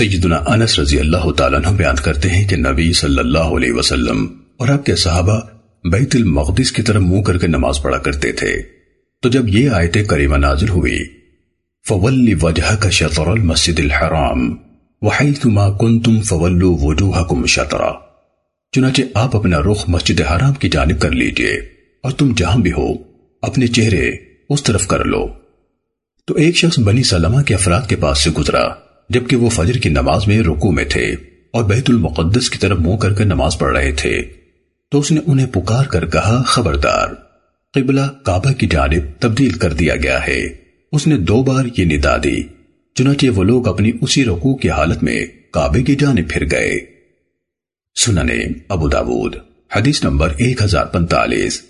سیدنا انس رضی اللہ تعالیٰ عنہ بیان کرتے ہیں کہ نبی صلی اللہ علیہ وسلم اور آپ کے صحابہ بیت المقدس کی طرف منہ کر کے نماز پڑھا کرتے تھے۔ تو جب یہ آیتیں کریمہ نازل ہوئی، فَوَلِّ وَجْهَكَ شَطْرَ الْمَسْجِدِ الْحَرَامِ وَحَيْثُ مَا كُنْتُمْ فَوَلُّوا وُجُوهَكُمْ شَطْرَ۔ چنانچہ آپ اپنا رخ مسجد حرام کی جانب کر لیجیے اور تم جہاں بھی ہو، اپنے چہرے اس طرف کر لو۔ تو ایک شخص بنی سلمہ کے افراد کے پاس سے گزرا۔ جبکہ وہ فجر کی نماز میں رکو میں تھے اور بیت المقدس کی طرف منہ کر کے نماز پڑھ رہے تھے۔ تو اس نے انہیں پکار کر کہا، خبردار، قبلہ کعبہ کی جانب تبدیل کر دیا گیا ہے۔ اس نے دو بار یہ ندا دی، چنانچہ وہ لوگ اپنی اسی رکوع کی حالت میں کعبے کی جانب پھر گئے۔ سننے، ابو داود، حدیث نمبر ایک ہزار پنتالیس